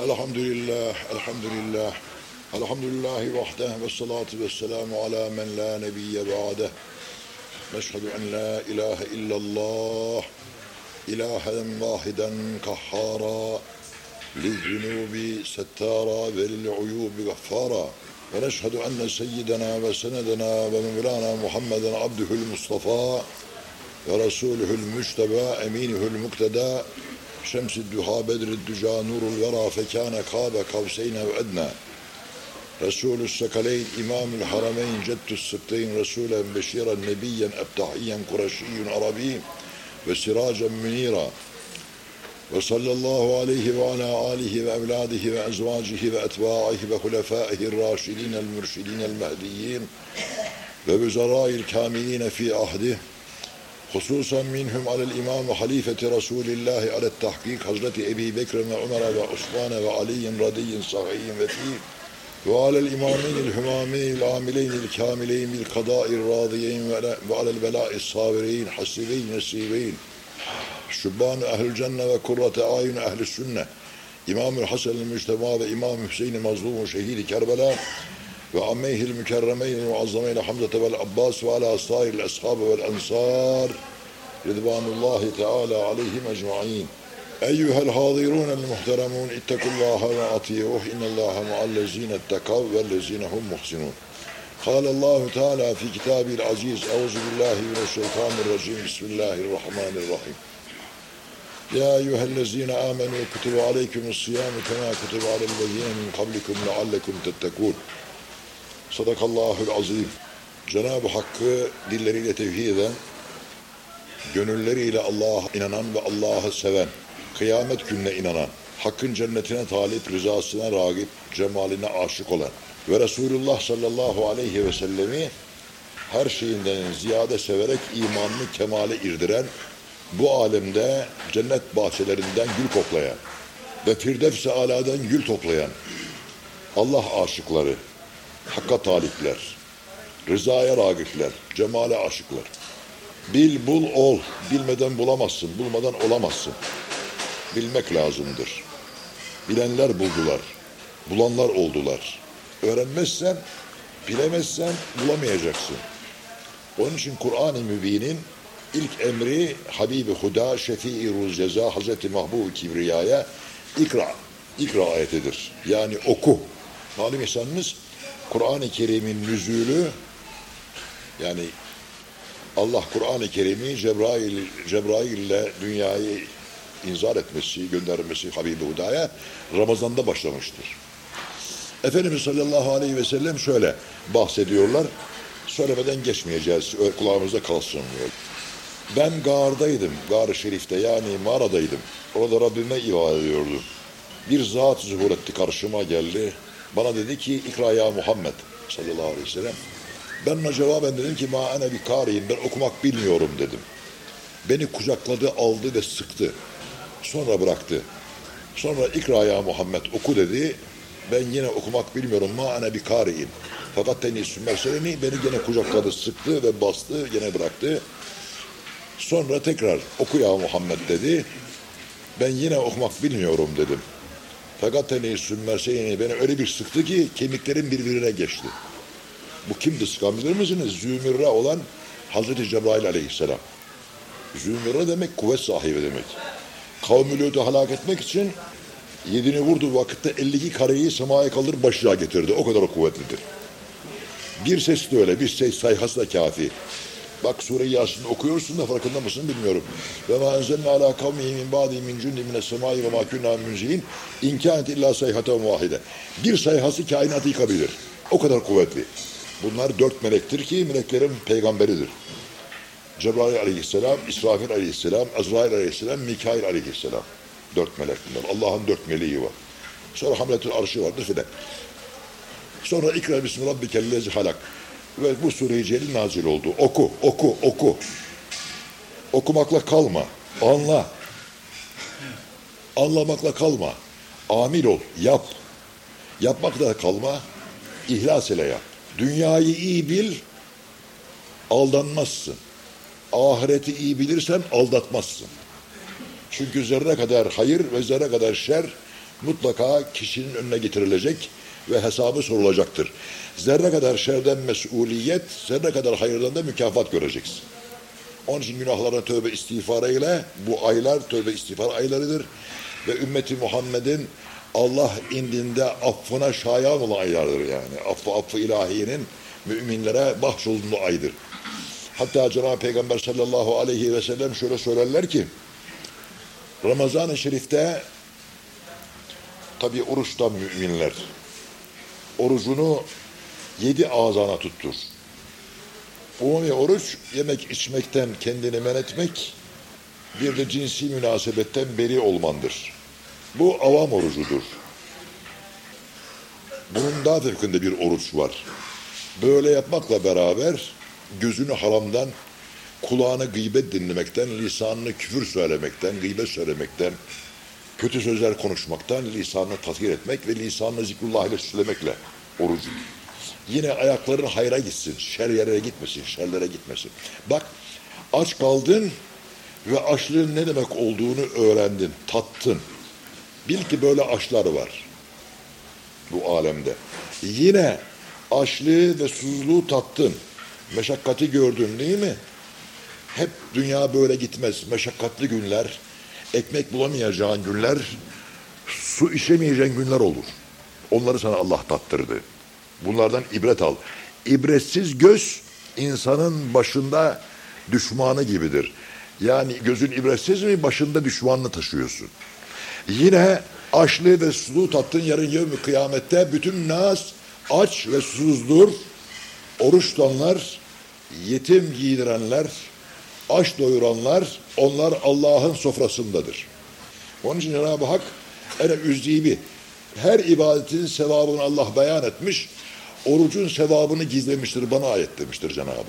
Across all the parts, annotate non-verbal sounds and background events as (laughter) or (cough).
الحمد لله الحمد لله. الحمد لله وحده والصلاة والسلام على من لا نبي بعده. نشهد أن لا إله إلا الله إلها واحدا كحارا للذنوب ستارا وللعيوب غفارا. ونشهد أن سيدنا وسندنا ومولانا محمدا عبده المصطفى ورسوله المجتبى أمينه المقتدى شمس الدهى بدر الدجى نور الورى فكان قاب قوسين وأدنى رسول الثقلين إمام الحرمين جد السبتين رسولا بشيرا نبيا أبتحيا قرشي عربي وسراجا منيرا. وصلى الله عليه وعلى آله وأولاده وأزواجه وأتباعه وخلفائه الراشدين المرشدين المهديين ووزراء الكاملين في عهده. hususen minhum alel imamu halifeti Resulillahi alet tahkik Hazreti Ebi Bekir ve Ömer ve Osman ve Ali'in radiyin sahiyyin ve fi ve alel imameynil hümameynil amileynil kamileynil kadâir râdiyeyn ve alel velâis sabireyn hasibeyn nesibeyn Sübbân ehlül cenne ve kurrate ayun ehlü sünne. İmam-ül Hasan-ül Müctema ve İmam Hüseyin-i Mazlum-u Şehid-i Kerbela. وعميه المكرمين المعظمين حمزة والعباس وعلى سائر الأصحاب والأنصار رضوان الله تعالى عليهم أجمعين. أيها الحاضرون المحترمون اتقوا الله وأطيعوه. إن الله مع الذين اتقوا والذين هم محسنون. قال الله تعالى في كتابه العزيز أعوذ بالله من الشيطان الرجيم. بسم الله الرحمن الرحيم. يا أيها الذين آمنوا كتب عليكم الصيام كما كتب على الذين من قبلكم لعلكم تتقون. Sadakallahul azim. Cenab-ı Hakk'ı dilleriyle tevhid eden, gönülleriyle Allah'a inanan ve Allah'ı seven, kıyamet gününe inanan, Hakk'ın cennetine talip, rızasına ragip, cemaline aşık olan ve Resulullah sallallahu aleyhi ve sellemi her şeyinden ziyade severek imanını kemale irdiren, bu alemde cennet bahçelerinden gül koklayan ve Firdevs-i Ala'dan gül toplayan Allah aşıkları, Hakka talipler, rızaya ragipler, cemale aşıklar. Bil, bul, ol. Bilmeden bulamazsın, bulmadan olamazsın. Bilmek lazımdır. Bilenler buldular, bulanlar oldular. Öğrenmezsen, bilemezsen bulamayacaksın. Onun için Kur'an-ı Mübin'in ilk emri Habibi Huda Şefii Ruz Ceza Hazreti Mahbub Kibriya'ya ikra, ikra ayetidir. Yani oku. Malum insanımız Kur'an-ı Kerim'in nüzulü yani Allah Kur'an-ı Kerim'i Cebrail, Cebrail ile dünyayı inzar etmesi, göndermesi Habibi Huda'ya Ramazan'da başlamıştır. Efendimiz sallallahu aleyhi ve sellem şöyle bahsediyorlar. Söylemeden geçmeyeceğiz. Kulağımızda kalsın diyor. Ben gardaydım. Gar-ı Şerif'te yani mağaradaydım. Orada Rabbime ibadet ediyordum. Bir zat zuhur etti karşıma geldi. Bana dedi ki ikra ya Muhammed sallallahu aleyhi ve sellem. Ben ona cevaben dedim ki ma ene bir kariyim ben okumak bilmiyorum dedim. Beni kucakladı aldı ve sıktı. Sonra bıraktı. Sonra ikra ya Muhammed oku dedi. Ben yine okumak bilmiyorum ma ene bir kariyim. Fakat tenis meseleini beni gene kucakladı sıktı ve bastı gene bıraktı. Sonra tekrar oku ya Muhammed dedi. Ben yine okumak bilmiyorum dedim. Fakat tenis sümmerseyini beni öyle bir sıktı ki kemiklerim birbirine geçti. Bu kimdi sıkan bilir misiniz? Zümirre olan Hazreti Cebrail aleyhisselam. Zümirre demek kuvvet sahibi demek. Kavmi Lut'u halak etmek için yedini vurduğu vakitte 52 kareyi semaya kaldır başlığa getirdi. O kadar kuvvetlidir. Bir ses de öyle, bir ses sayhası da kafi. Bak Sure-i Yasin okuyorsun da farkında mısın bilmiyorum. Ve ma enzelne ala kavmihi min ba'di min cundi mine semai ve ma kunna münzihin inkânet illa sayhaten vahide. Bir sayhası kainatı yıkabilir. O kadar kuvvetli. Bunlar dört melektir ki meleklerin peygamberidir. Cebrail aleyhisselam, İsrafil aleyhisselam, Azrail aleyhisselam, Mikail aleyhisselam. Dört melek bunlar. Allah'ın dört meleği var. Sonra hamletül arşı vardır filan. Sonra ikra bismi rabbikellezi halak. Ve bu sure-i nazil oldu. Oku, oku, oku. Okumakla kalma. Anla. Anlamakla kalma. Amil ol, yap. Yapmakla kalma. İhlas ile yap. Dünyayı iyi bil, aldanmazsın. Ahireti iyi bilirsen aldatmazsın. Çünkü zerre kadar hayır ve zerre kadar şer mutlaka kişinin önüne getirilecek ve hesabı sorulacaktır. Zerre kadar şerden mesuliyet, zerre kadar hayırdan da mükafat göreceksin. Onun için günahlarına tövbe istiğfarıyla bu aylar tövbe istiğfar aylarıdır. Ve ümmeti Muhammed'in Allah indinde affına şayan olan aylardır yani. Affı affı ilahiyenin müminlere bahşolunduğu aydır. Hatta Cenab-ı Peygamber sallallahu aleyhi ve sellem şöyle söylerler ki Ramazan-ı Şerif'te tabi oruçtan müminler orucunu yedi ağzana tuttur. Umumi oruç yemek içmekten kendini men etmek bir de cinsi münasebetten beri olmandır. Bu avam orucudur. Bunun daha fevkinde bir oruç var. Böyle yapmakla beraber gözünü haramdan, kulağını gıybet dinlemekten, lisanını küfür söylemekten, gıybet söylemekten, kötü sözler konuşmaktan, lisanını tathir etmek ve lisanını zikrullah ile süslemekle orucu. Yine ayakların hayra gitsin, şer yerlere gitmesin, şerlere gitmesin. Bak aç kaldın ve açlığın ne demek olduğunu öğrendin, tattın. Bil ki böyle açlar var bu alemde. Yine açlığı ve susuzluğu tattın. Meşakkati gördün değil mi? Hep dünya böyle gitmez. Meşakkatli günler, ekmek bulamayacağın günler, su içemeyeceğin günler olur. Onları sana Allah tattırdı. Bunlardan ibret al. İbretsiz göz insanın başında düşmanı gibidir. Yani gözün ibretsiz mi başında düşmanını taşıyorsun. Yine açlığı ve susuzluğu tattın yarın yevmi kıyamette bütün nas aç ve susuzdur. Oruç tutanlar, yetim giydirenler, aç doyuranlar onlar Allah'ın sofrasındadır. Onun için Cenab-ı Hak ene üzdîbi her ibadetin sevabını Allah beyan etmiş. Orucun sevabını gizlemiştir. Bana ayet demiştir Cenab-ı Hak.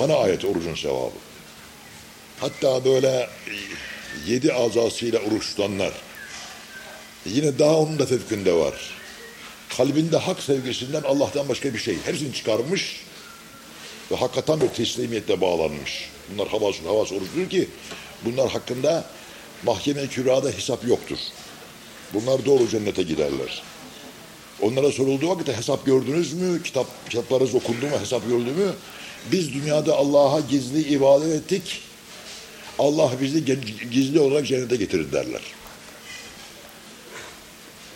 Bana ayet orucun sevabı. Hatta böyle yedi azasıyla oruç tutanlar yine daha onun da fevkinde var. Kalbinde hak sevgisinden Allah'tan başka bir şey. Hepsini çıkarmış ve hakikaten bir teslimiyetle bağlanmış. Bunlar havas, havas oruçtur ki bunlar hakkında mahkeme-i kübrada hesap yoktur. Bunlar doğru cennete giderler. Onlara sorulduğu vakitte hesap gördünüz mü? Kitap, kitaplarınız okundu mu? Hesap gördü mü? Biz dünyada Allah'a gizli ibadet ettik. Allah bizi gizli olarak cennete getirir derler.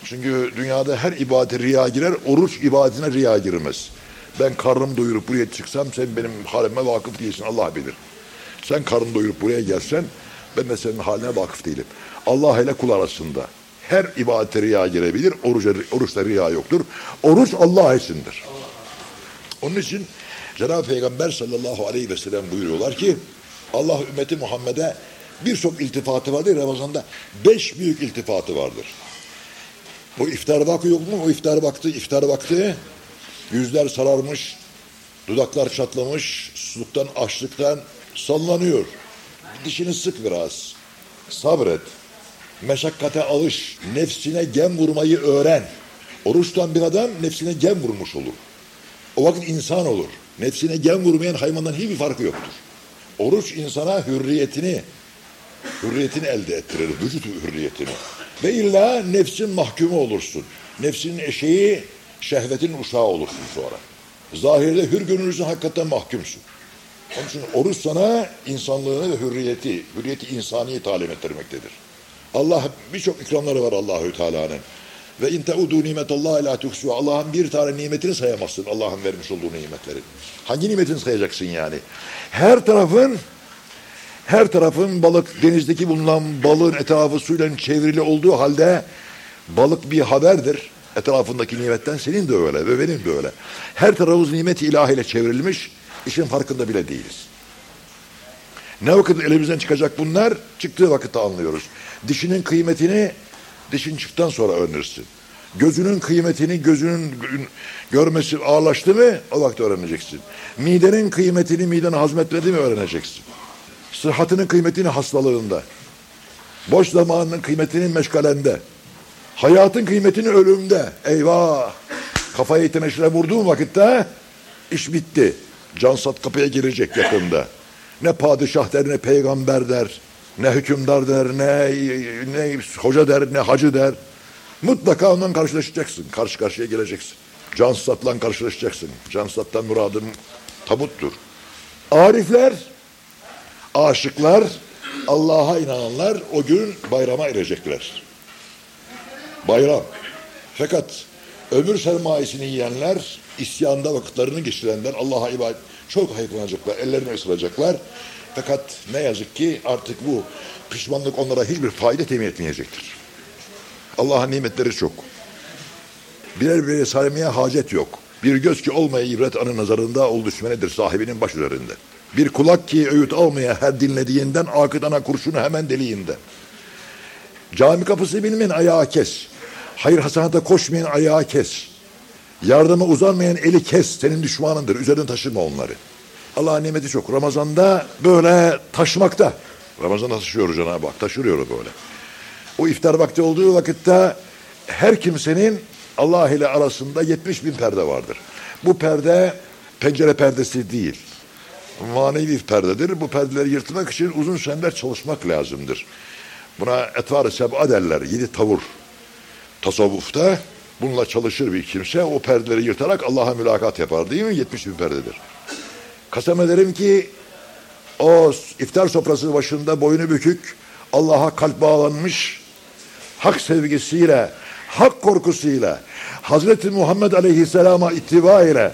Çünkü dünyada her ibadete riya girer, oruç ibadetine riya girmez. Ben karnımı doyurup buraya çıksam sen benim halime vakıf değilsin Allah bilir. Sen karnını doyurup buraya gelsen ben de senin haline vakıf değilim. Allah ile kul arasında her ibadete riya girebilir. Oruç, oruçta riya yoktur. Oruç Allah içindir. Onun için Cenab-ı Peygamber sallallahu aleyhi ve sellem buyuruyorlar ki Allah ümmeti Muhammed'e birçok iltifatı vardır. Ramazan'da beş büyük iltifatı vardır. O iftar vakti yok mu? O iftar vakti, iftar vakti yüzler sararmış, dudaklar çatlamış, susuzluktan, açlıktan sallanıyor. Dişini sık biraz. Sabret. Meşakkate alış. Nefsine gem vurmayı öğren. Oruçtan bir adam nefsine gem vurmuş olur. O vakit insan olur. Nefsine gem vurmayan hayvandan hiçbir farkı yoktur. Oruç insana hürriyetini, hürriyetini elde ettirir, vücut hürriyetini. Ve illa nefsin mahkumu olursun. Nefsinin eşeği, şehvetin uşağı olursun sonra. Zahirde hür gönüllüsün, hakikaten mahkumsun. Onun için oruç sana insanlığını ve hürriyeti, hürriyeti insaniyi talim ettirmektedir. Allah birçok ikramları var Allahü Teala'nın. Ve in teudu nimetallahi la tuhsu. Allah'ın bir tane nimetini sayamazsın Allah'ın vermiş olduğu nimetleri. Hangi nimetini sayacaksın yani? Her tarafın her tarafın balık denizdeki bulunan balığın etrafı suyla çevrili olduğu halde balık bir haberdir. Etrafındaki nimetten senin de öyle ve benim de öyle. Her tarafımız nimet ilahiyle çevrilmiş. İşin farkında bile değiliz. Ne vakit elimizden çıkacak bunlar? Çıktığı vakitte anlıyoruz. Dişinin kıymetini dişin çıktıktan sonra öğrenirsin. Gözünün kıymetini gözünün görmesi ağırlaştı mı o vakit öğreneceksin. Midenin kıymetini miden hazmetmedi mi öğreneceksin. Sıhhatinin kıymetini hastalığında. Boş zamanının kıymetini meşgalende. Hayatın kıymetini ölümde. Eyvah! Kafayı teneşire vurduğun vakitte iş bitti. Cansat kapıya girecek yakında. Ne padişah der, ne peygamber der, ne hükümdar der, ne, ne hoca der, ne hacı der. Mutlaka ondan karşılaşacaksın. Karşı karşıya geleceksin. Cansat'la karşılaşacaksın. Cansat'tan muradın tabuttur. Arifler, aşıklar, Allah'a inananlar o gün bayrama erecekler. Bayram. Fakat ömür sermayesini yiyenler, isyanda vakitlerini geçirenler Allah'a ibadet çok hayıflanacaklar, ellerini ısıracaklar. Fakat ne yazık ki artık bu pişmanlık onlara hiçbir fayda temin etmeyecektir. Allah'ın nimetleri çok. Birer birer saymaya hacet yok. Bir göz ki olmaya ibret anı nazarında ol düşmenedir sahibinin baş üzerinde. Bir kulak ki öğüt almaya her dinlediğinden akıt ana kurşunu hemen deliğinde. Cami kapısı bilmeyen ayağı kes. Hayır hasanata koşmayan ayağı kes. Yardıma uzanmayan eli kes. Senin düşmanındır. Üzerine taşıma onları. Allah'ın nimeti çok. Ramazan'da böyle taşımakta. Ramazan'da taşıyor Cenab-ı Hak. Taşırıyor böyle. O iftar vakti olduğu vakitte her kimsenin Allah ile arasında 70 bin perde vardır. Bu perde pencere perdesi değil. Manevi bir perdedir. Bu perdeleri yırtmak için uzun seneler çalışmak lazımdır. Buna etvar-ı seb'a derler. Yedi tavır. Tasavvufta bununla çalışır bir kimse o perdeleri yırtarak Allah'a mülakat yapar değil mi? 70 bin perdedir. Kasem ederim ki o iftar sofrası başında boynu bükük Allah'a kalp bağlanmış hak sevgisiyle hak korkusuyla Hazreti Muhammed Aleyhisselam'a ittiba ile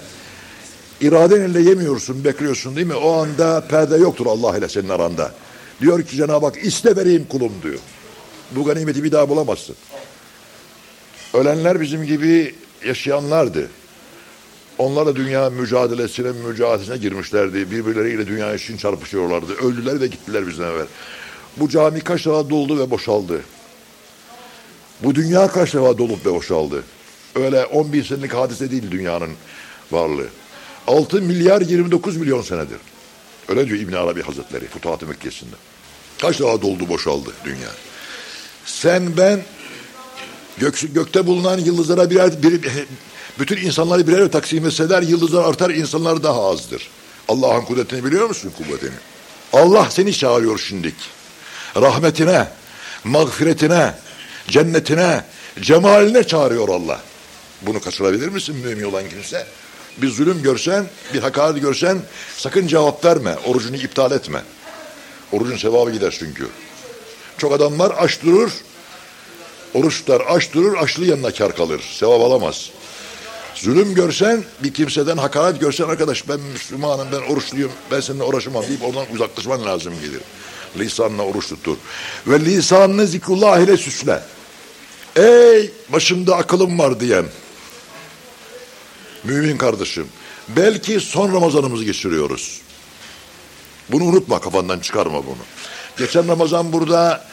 iradenle yemiyorsun, bekliyorsun değil mi? O anda perde yoktur Allah ile senin aranda. Diyor ki Cenab-ı Hak iste vereyim kulum diyor. Bu ganimeti bir daha bulamazsın. Ölenler bizim gibi yaşayanlardı. Onlar da dünya mücadelesine, mücadelesine girmişlerdi. Birbirleriyle dünya için çarpışıyorlardı. Öldüler ve gittiler bizden evvel. Bu cami kaç defa doldu ve boşaldı. Bu dünya kaç defa dolup ve boşaldı. Öyle 10 bin senelik hadise değil dünyanın varlığı. 6 milyar 29 milyon senedir. Öyle diyor İbn Arabi Hazretleri Futuhat-ı Mekkesi'nde. Kaç defa doldu boşaldı dünya. Sen ben gök, gökte bulunan yıldızlara birer bir, bütün insanları birer taksim etseler yıldızlar artar insanlar daha azdır. Allah'ın kudretini biliyor musun kuvvetini? Allah seni çağırıyor şimdik. Rahmetine, mağfiretine, cennetine, cemaline çağırıyor Allah. Bunu kaçırabilir misin mümin olan kimse? Bir zulüm görsen, bir hakaret görsen sakın cevap verme. Orucunu iptal etme. Orucun sevabı gider çünkü. Çok adam var aç durur. Oruç tutar aç durur açlı yanına kar kalır. Sevap alamaz. Zulüm görsen bir kimseden hakaret görsen arkadaş ben Müslümanım ben oruçluyum ben seninle uğraşamam deyip oradan uzaklaşman lazım gelir. Lisanla oruç tutur. Ve lisanını zikrullah ile süsle. Ey başımda akılım var diyen mümin kardeşim belki son Ramazanımızı geçiriyoruz. Bunu unutma kafandan çıkarma bunu. Geçen Ramazan burada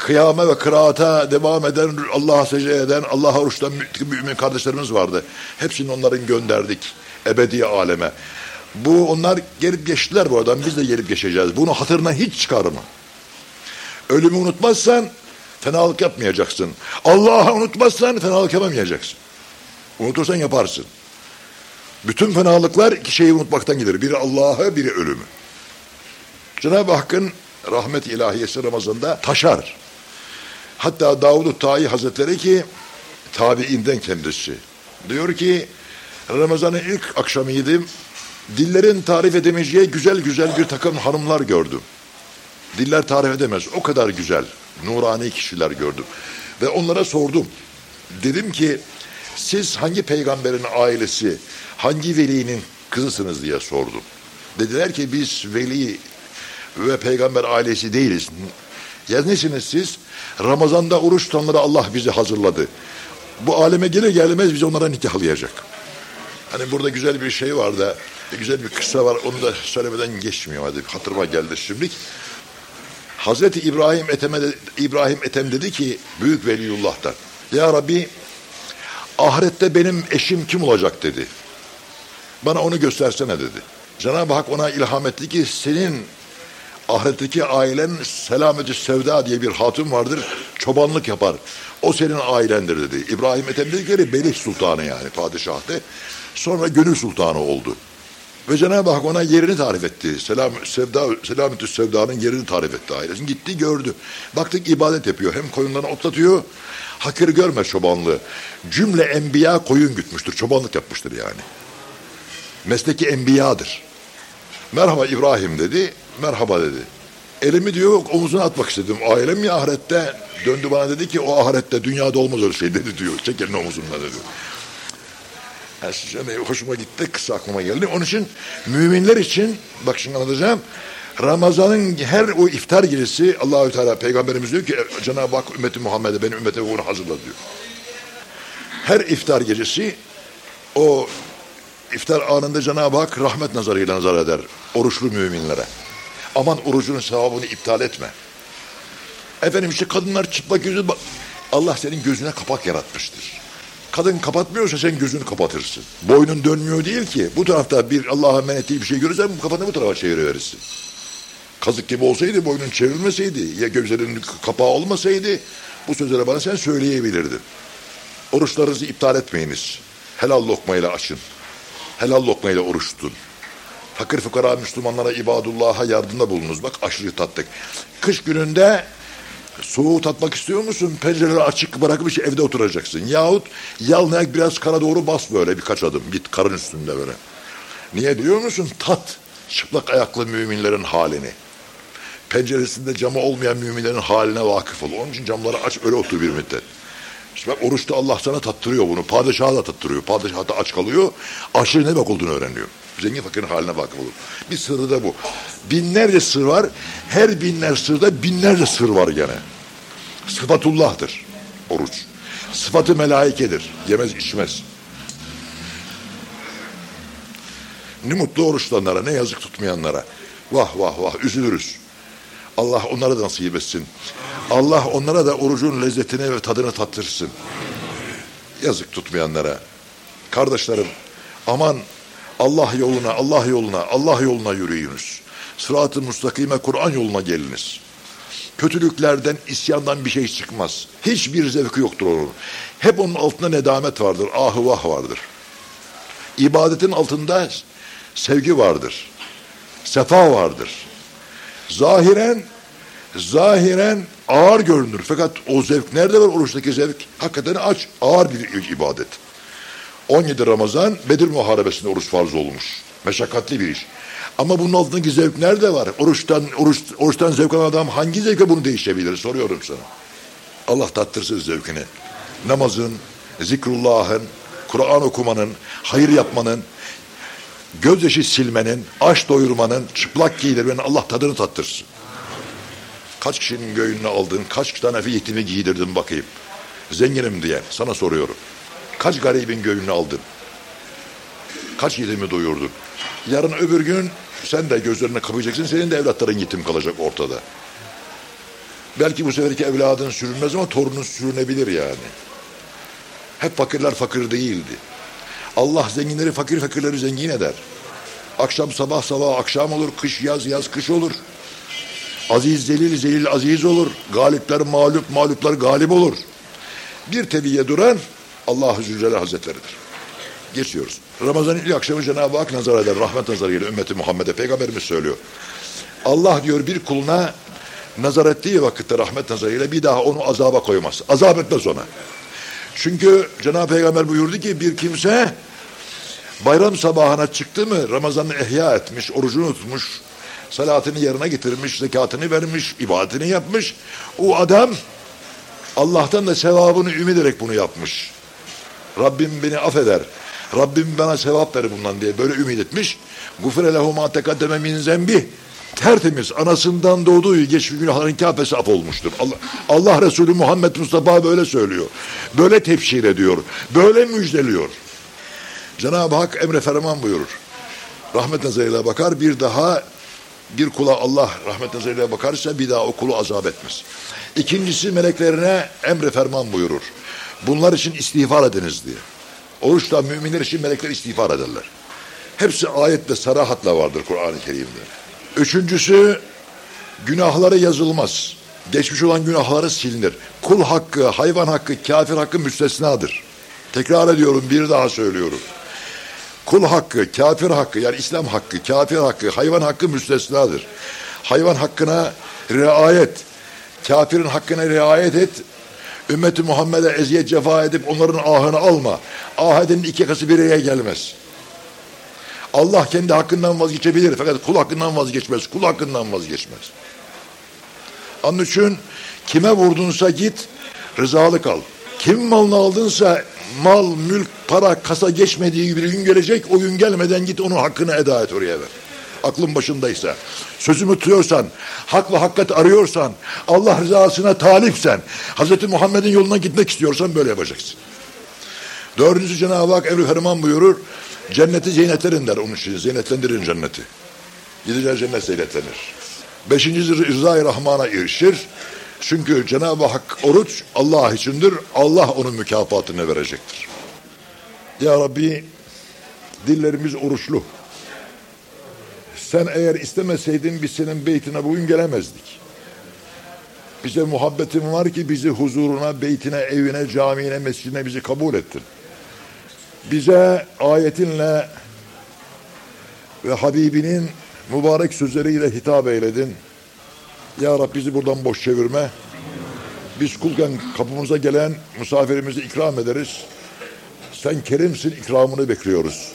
kıyame ve kıraata devam eden, Allah'a secde eden, Allah'a oruçtan mümin kardeşlerimiz vardı. Hepsini onların gönderdik ebedi aleme. Bu onlar gelip geçtiler bu buradan biz de gelip geçeceğiz. Bunu hatırına hiç çıkarma. Ölümü unutmazsan fenalık yapmayacaksın. Allah'ı unutmazsan fenalık yapamayacaksın. Unutursan yaparsın. Bütün fenalıklar iki şeyi unutmaktan gelir. Biri Allah'ı, biri ölümü. Cenab-ı Hakk'ın rahmet ilahiyesi Ramazan'da taşar. Hatta Davud-u Tayi Hazretleri ki tabiinden kendisi. Diyor ki Ramazan'ın ilk akşamıydı. Dillerin tarif edemeyeceği güzel güzel bir takım hanımlar gördüm. Diller tarif edemez. O kadar güzel. Nurani kişiler gördüm. Ve onlara sordum. Dedim ki siz hangi peygamberin ailesi, hangi velinin kızısınız diye sordum. Dediler ki biz veli ve peygamber ailesi değiliz. Ya nesiniz siz? Ramazan'da oruç tutanlara Allah bizi hazırladı. Bu aleme gelir gelmez bizi onlara nikahlayacak. Hani burada güzel bir şey var da, güzel bir kıssa var, onu da söylemeden geçmiyor. Hadi hatırıma geldi şimdi. Hazreti İbrahim Ethem'e İbrahim Ethem dedi ki büyük veliyullah'tan. Ya Rabbi ahirette benim eşim kim olacak dedi. Bana onu göstersene dedi. Cenab-ı Hak ona ilham etti ki senin ahiretteki ailen Selameti Sevda diye bir hatun vardır. Çobanlık yapar. O senin ailendir dedi. İbrahim Ethem dedikleri Belih Sultanı yani padişahtı. Sonra Gönül Sultanı oldu. Ve Cenab-ı Hak ona yerini tarif etti. Selam, sevda, Selametü Sevda'nın yerini tarif etti ailesinin. Gitti gördü. Baktık ibadet yapıyor. Hem koyunlarını otlatıyor. Hakir görme çobanlığı. Cümle enbiya koyun gütmüştür. Çobanlık yapmıştır yani. Mesleki enbiyadır. Merhaba İbrahim dedi. Merhaba dedi. Elimi diyor omuzuna atmak istedim. Ailem ya ahirette döndü bana dedi ki o ahirette dünyada olmaz öyle şey (laughs) dedi diyor. Çek elini omuzumdan dedi. Yani hoşuma gitti kısa aklıma geldi. Onun için müminler için bak şimdi anlatacağım. Ramazan'ın her o iftar gecesi Allahü Teala peygamberimiz diyor ki Cenab-ı Hak ümmeti Muhammed'e benim ümmete bunu hazırla diyor. Her iftar gecesi o iftar anında Cenab-ı Hak rahmet nazarıyla nazar eder oruçlu müminlere. Aman orucunun sevabını iptal etme. Efendim işte kadınlar çıplak gözü Allah senin gözüne kapak yaratmıştır. Kadın kapatmıyorsa sen gözünü kapatırsın. Boynun dönmüyor değil ki. Bu tarafta bir Allah'a men ettiği bir şey görürsen kafanı bu tarafa çeviriverirsin. Kazık gibi olsaydı boynun çevrilmeseydi ya gözlerinin kapağı olmasaydı bu sözleri bana sen söyleyebilirdin. Oruçlarınızı iptal etmeyiniz. Helal lokmayla açın. Helal lokmayla oruç tutun. Fakir fukara Müslümanlara ibadullah'a yardımda bulunuz. Bak aşırı tattık. Kış gününde soğuğu tatmak istiyor musun? Pencereleri açık bırakmış evde oturacaksın. Yahut yalnayak biraz kara doğru bas böyle birkaç adım. Git karın üstünde böyle. Niye diyor musun? Tat çıplak ayaklı müminlerin halini. Penceresinde camı olmayan müminlerin haline vakıf ol. Onun için camları aç öyle otur bir müddet. İşte bak oruçta Allah sana tattırıyor bunu. Padişaha da tattırıyor. Padişah da aç kalıyor. Aşırı ne bak olduğunu öğreniyor. Zengin fakirin haline vakıf olur. Bir sırrı da bu. Binlerce sır var. Her binler sırda binlerce sır var gene. Sıfatullah'tır oruç. Sıfatı melaikedir. Yemez içmez. Ne mutlu oruçlanlara, ne yazık tutmayanlara. Vah vah vah üzülürüz. Allah onlara da nasip etsin. Allah onlara da orucun lezzetini ve tadını tattırsın. Yazık tutmayanlara. Kardeşlerim aman Allah yoluna, Allah yoluna, Allah yoluna yürüyünüz. Sırat-ı müstakime Kur'an yoluna geliniz. Kötülüklerden, isyandan bir şey çıkmaz. Hiçbir zevki yoktur onun. Hep onun altında nedamet vardır, ahı vah vardır. İbadetin altında sevgi vardır. Sefa vardır. Zahiren zahiren ağır görünür. Fakat o zevk nerede var oruçtaki zevk? Hakikaten aç, ağır bir ibadet. 17 Ramazan Bedir Muharebesi'nde oruç farz olmuş. Meşakkatli bir iş. Ama bunun altındaki zevk nerede var? Oruçtan, oruç, oruçtan zevk alan adam hangi zevke bunu değişebilir? Soruyorum sana. Allah tattırsın zevkini. Namazın, zikrullahın, Kur'an okumanın, hayır yapmanın, gözyaşı silmenin, aş doyurmanın, çıplak giydirmenin Allah tadını tattırsın. Kaç kişinin göğününü aldın, kaç tane yetimi giydirdin bakayım. Zenginim diye sana soruyorum. Kaç garibin göğünü aldın? Kaç yetimi doyurdun? Yarın öbür gün sen de gözlerine kapayacaksın, senin de evlatların yetim kalacak ortada. Belki bu seferki evladın sürünmez ama torunun sürünebilir yani. Hep fakirler fakir değildi. Allah zenginleri fakir fakirleri zengin eder. Akşam sabah sabah akşam olur, kış yaz yaz kış olur. Aziz zelil zelil aziz olur. Galipler mağlup mağluplar galip olur. Bir tebiye duran Allah-u Zülcelal Hazretleri'dir. Geçiyoruz. Ramazan'ın ilk akşamı Cenab-ı Hak nazar eder. Rahmet nazarıyla ümmeti Muhammed'e. Peygamberimiz söylüyor. Allah diyor bir kuluna nazar ettiği vakitte rahmet nazarıyla bir daha onu azaba koymaz. Azap etmez ona. Çünkü Cenab-ı Peygamber buyurdu ki bir kimse bayram sabahına çıktı mı Ramazan'ı ehya etmiş, orucunu tutmuş, salatını yerine getirmiş, zekatını vermiş, ibadetini yapmış. O adam Allah'tan da sevabını ümit ederek bunu yapmış. Rabbim beni affeder. Rabbim bana sevap verir bundan diye böyle ümit etmiş. Gufre lehu ma tekaddeme min zembi. Tertemiz anasından doğduğu geçmiş günahların kâfesi af olmuştur. Allah, Allah Resulü Muhammed Mustafa böyle söylüyor. Böyle tefsir ediyor. Böyle müjdeliyor. Cenab-ı Hak emre ferman buyurur. Rahmet nazarıyla bakar bir daha bir kula Allah rahmet nazarıyla bakarsa bir daha o kulu azap etmez. İkincisi meleklerine emre ferman buyurur. Bunlar için istiğfar ediniz diye. Oruçta müminler için melekler istiğfar ederler. Hepsi ayet ve sarahatla vardır Kur'an-ı Kerim'de. Üçüncüsü günahları yazılmaz. Geçmiş olan günahları silinir. Kul hakkı, hayvan hakkı, kafir hakkı müstesnadır. Tekrar ediyorum bir daha söylüyorum. Kul hakkı, kafir hakkı yani İslam hakkı, kafir hakkı, hayvan hakkı müstesnadır. Hayvan hakkına riayet, kafirin hakkına riayet et. Ümmeti Muhammed'e eziyet cefa edip onların ahını alma. Ahedinin iki yakası bir araya gelmez. Allah kendi hakkından vazgeçebilir fakat kul hakkından vazgeçmez. Kul hakkından vazgeçmez. Onun için kime vurdunsa git rızalık al. Kim malını aldınsa mal, mülk, para, kasa geçmediği bir gün gelecek. O gün gelmeden git onun hakkını eda et oraya ver. Aklın başındaysa, sözümü tutuyorsan, hak ve hakikat arıyorsan, Allah rızasına talipsen, Hz. Muhammed'in yoluna gitmek istiyorsan böyle yapacaksın. Dördüncüsü Cenab-ı Hak Emri Ferman buyurur. Cenneti zeynetlerin der onun için. Zeynetlendirin cenneti. Gideceği cennet zeynetlenir. Beşincisi rızayı Rahman'a erişir. Çünkü Cenab-ı Hak oruç Allah içindir. Allah onun mükafatını verecektir. Ya Rabbi dillerimiz oruçlu. Sen eğer istemeseydin biz senin beytine bugün gelemezdik. Bize muhabbetin var ki bizi huzuruna, beytine, evine, camiine, mescidine bizi kabul ettin. Bize ayetinle ve Habibinin mübarek sözleriyle hitap eyledin. Ya Rab bizi buradan boş çevirme. Biz kulken kapımıza gelen misafirimizi ikram ederiz. Sen kerimsin ikramını bekliyoruz.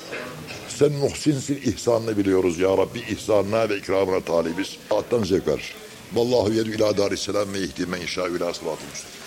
Sen muhsinsin ihsanını biliyoruz ya Rabbi ihsanına ve ikramına talibiz. Allah'tan zevk ver. Vallahu yedü ila darisselam ve ihdi inşa ila sıratı müstakim.